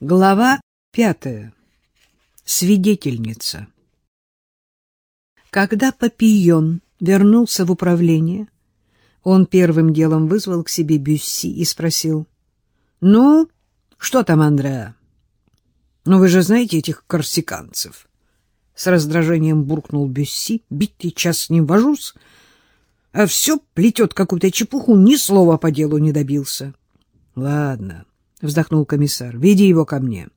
Глава пятая. Свидетельница. Когда Папийон вернулся в управление, он первым делом вызвал к себе Бюсси и спросил. — Ну, что там, Андреа? — Ну, вы же знаете этих корсиканцев. С раздражением буркнул Бюсси. — Битый час с ним вожусь, а все плетет какую-то чепуху, ни слова по делу не добился. — Ладно, — вздохнул комиссар, — веди его ко мне.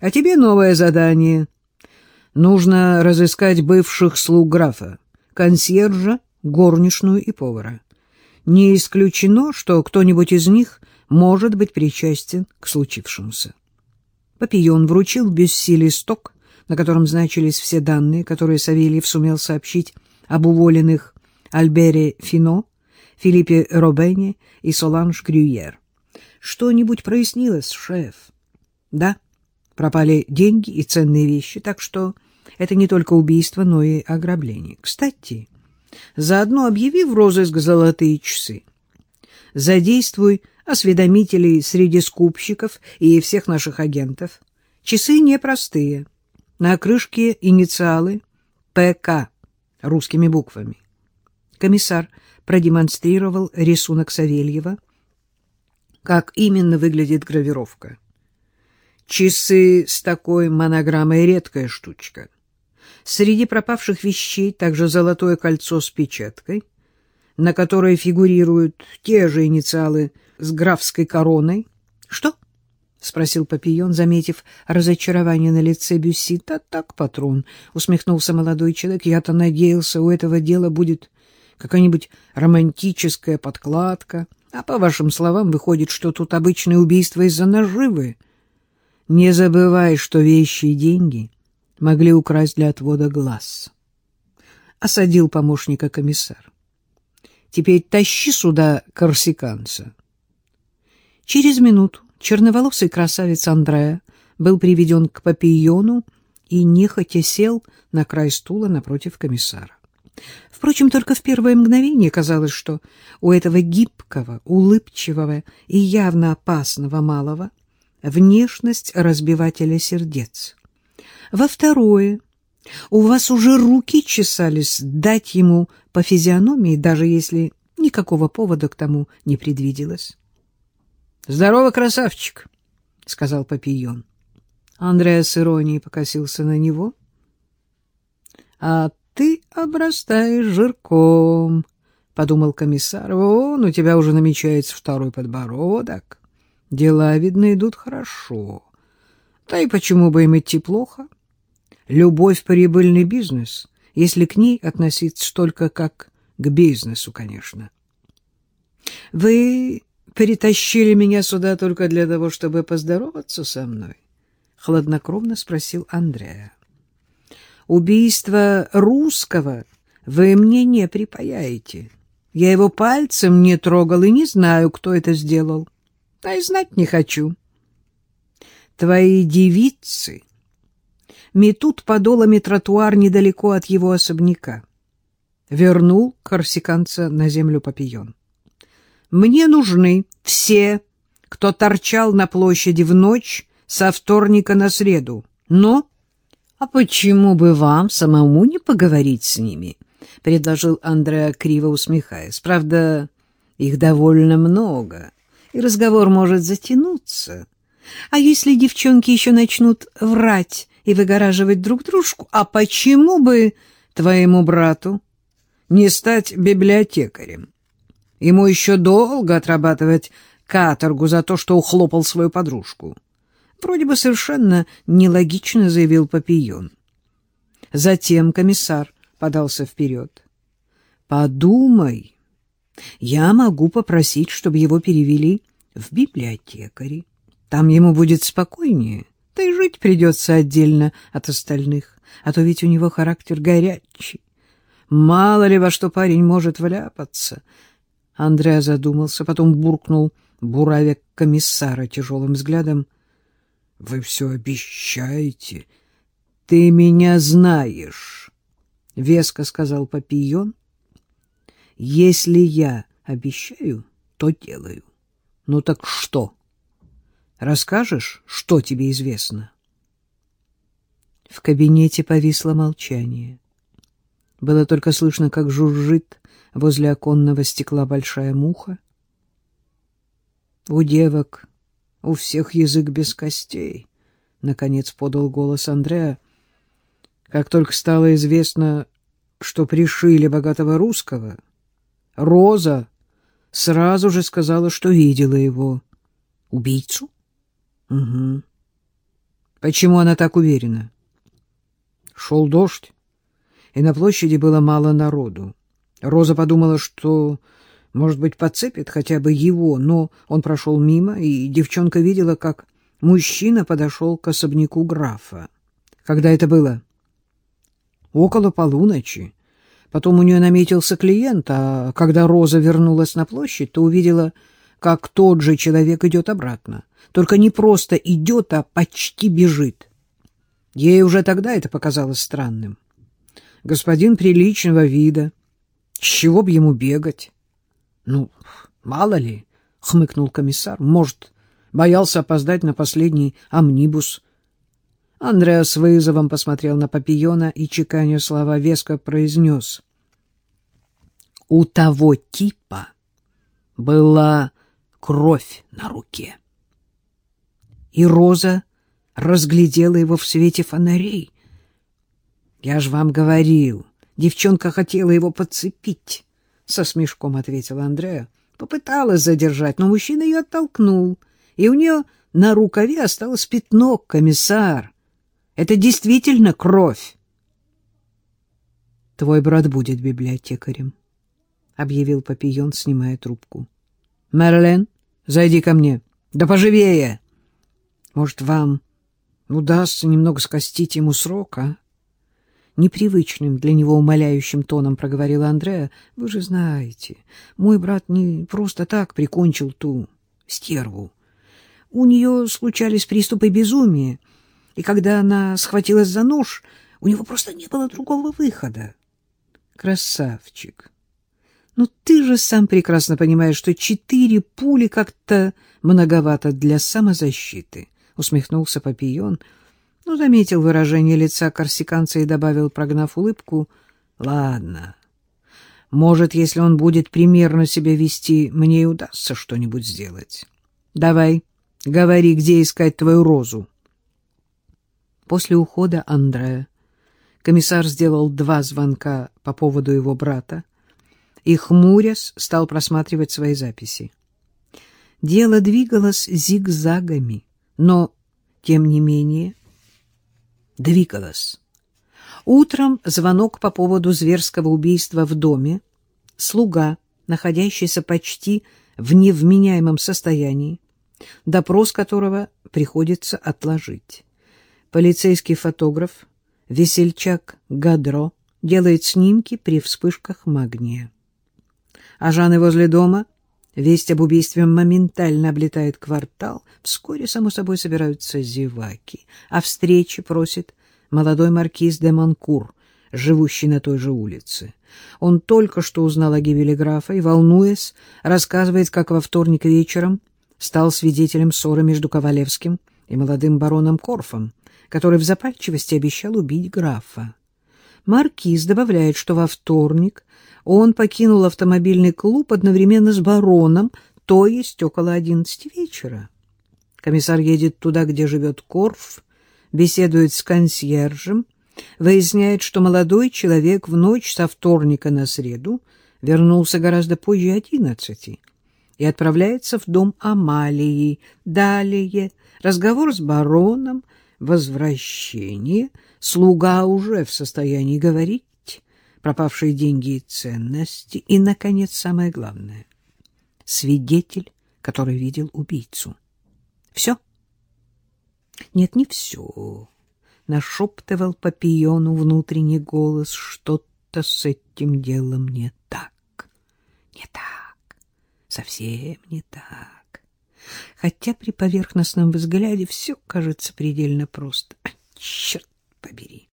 А тебе новое задание. Нужно разыскать бывших слуг графа, консьержа, горничную и повара. Не исключено, что кто-нибудь из них может быть причастен к случившемуся. Папион вручил Бюсси листок, на котором значились все данные, которые Савельев сумел сообщить об уволенных Альбере Фино, Филиппе Робене и Соланж Крюйер. Что-нибудь прояснилось, шеф? Да, пропали деньги и ценные вещи, так что это не только убийство, но и ограбление. Кстати, заодно объяви в розыск золотые часы. Задействуй осведомителей среди скупщиков и всех наших агентов. Часы непростые. На крышке инициалы ПК русскими буквами. Комиссар продемонстрировал рисунок Савельева — как именно выглядит гравировка. Часы с такой монограммой — редкая штучка. Среди пропавших вещей также золотое кольцо с печаткой, на которой фигурируют те же инициалы с графской короной. — Что? — спросил Папион, заметив разочарование на лице Бюсси. — Да так, патрон, — усмехнулся молодой человек. — Я-то надеялся, у этого дела будет какая-нибудь романтическая подкладка. — а по вашим словам, выходит, что тут обычное убийство из-за наживы. Не забывай, что вещи и деньги могли украсть для отвода глаз. Осадил помощника комиссар. Теперь тащи сюда корсиканца. Через минуту черноволосый красавец Андреа был приведен к папильону и нехотя сел на край стула напротив комиссара. Впрочем, только в первое мгновение казалось, что у этого гибкого, улыбчивого и явно опасного малого внешность разбивателя сердец. Во второе, у вас уже руки чесались дать ему по физиономии, даже если никакого повода к тому не предвиделось. — Здорово, красавчик, — сказал Папион. Андреас с иронией покосился на него. — А ты обрастаешь жирком, — подумал комиссар. — Вон, у тебя уже намечается второй подбородок. Дела, видно, идут хорошо. Да и почему бы им идти плохо? Любовь — прибыльный бизнес, если к ней относиться только как к бизнесу, конечно. — Вы перетащили меня сюда только для того, чтобы поздороваться со мной? — хладнокровно спросил Андрея. Убийство русского вы мне не припаяете. Я его пальцем не трогал и не знаю, кто это сделал. Да и знать не хочу. Твои девицы метут подолами тротуар недалеко от его особняка. Вернул корсиканца на землю Папион. Мне нужны все, кто торчал на площади в ночь со вторника на среду. Но а почему бы вам самому не поговорить с ними? — предложил Андреа, криво усмехаясь. — Правда, их довольно много, и разговор может затянуться. А если девчонки еще начнут врать и выгораживать друг дружку, а почему бы твоему брату не стать библиотекарем? Ему еще долго отрабатывать каторгу за то, что ухлопал свою подружку. — Вроде бы совершенно нелогично заявил Папион. Затем комиссар подался вперед. «Подумай, я могу попросить, чтобы его перевели в библиотекари. Там ему будет спокойнее, да и жить придется отдельно от остальных, а то ведь у него характер горячий. Мало ли во что парень может вляпаться». Андреа задумался, потом буркнул, буравя комиссара тяжелым взглядом — вы все обещаете. Ты меня знаешь, — веско сказал Папион. Если я обещаю, то делаю. Ну так что? Расскажешь, что тебе известно? В кабинете повисло молчание. Было только слышно, как жужжит возле оконного стекла большая муха. У девок у всех язык без костей, — наконец подал голос Андреа. Как только стало известно, что пришили богатого русского, Роза сразу же сказала, что видела его. Убийцу? Угу. Почему она так уверена? Шел дождь, и на площади было мало народу. Роза подумала, что, может быть, подцепит хотя бы его, но он прошел мимо, и девчонка видела, как мужчина подошел к особняку графа. Когда это было? Около полуночи. Потом у нее наметился клиент, а когда Роза вернулась на площадь, то увидела, как тот же человек идет обратно. Только не просто идет, а почти бежит. Ей уже тогда это показалось странным. Господин приличного вида. С чего б ему бегать? Ну, мало ли, — хмыкнул комиссар. Может, боялся опоздать на последний амнибус. Андреа с вызовом посмотрел на Папиона и, чеканя слова, веско произнес. У того типа была кровь на руке. И Роза разглядела его в свете фонарей. Я ж вам говорил, девчонка хотела его подцепить, — со смешком ответила Андреа. Попыталась задержать, но мужчина ее оттолкнул, и у нее на рукаве осталось пятно, комиссар. Это действительно кровь. Твой брат будет библиотекарем, объявил Папион, снимая трубку. Мерлен, зайди ко мне. Да поживее. Может, вам удастся немного скостить ему срок, а? Непривычным для него умоляющим тоном проговорила Андреа. Вы же знаете, мой брат не просто так прикончил ту стерву. У нее случались приступы безумия, и когда она схватилась за нож, у него просто не было другого выхода. Красавчик! Ну ты же сам прекрасно понимаешь, что четыре пули как-то многовато для самозащиты, — усмехнулся Папион, но заметил выражение лица корсиканца и добавил, прогнав улыбку, — ладно, может, если он будет примерно себя вести, мне и удастся что-нибудь сделать. Давай, говори, где искать твою розу. После ухода Андрея комиссар сделал два звонка по поводу его брата и, хмурясь, стал просматривать свои записи. Дело двигалось зигзагами, но, тем не менее, двигалось. Утром звонок по поводу зверского убийства в доме. Слуга, находящийся почти в невменяемом состоянии, допрос которого приходится отложить полицейский фотограф, весельчак Гадро, делает снимки при вспышках магния. А Жаны возле дома, весть об убийстве моментально облетает квартал, вскоре, само собой, собираются зеваки, а встречи просит молодой маркиз де Манкур, живущий на той же улице. Он только что узнал о гибели графа и, волнуясь, рассказывает, как во вторник вечером стал свидетелем ссоры между Ковалевским и молодым бароном Корфом, который в запальчивости обещал убить графа. Маркиз добавляет, что во вторник он покинул автомобильный клуб одновременно с бароном, то есть около одиннадцати вечера. Комиссар едет туда, где живет Корф, беседует с консьержем, выясняет, что молодой человек в ночь со вторника на среду вернулся гораздо позже одиннадцати и отправляется в дом Амалии. Далее разговор с бароном — возвращение, слуга уже в состоянии говорить, пропавшие деньги и ценности, и, наконец, самое главное — свидетель, который видел убийцу. Все? Нет, не все. Нашептывал Папиону внутренний голос, что-то с этим делом не так. Не так, совсем не так хотя при поверхностном взгляде все кажется предельно просто. Черт побери!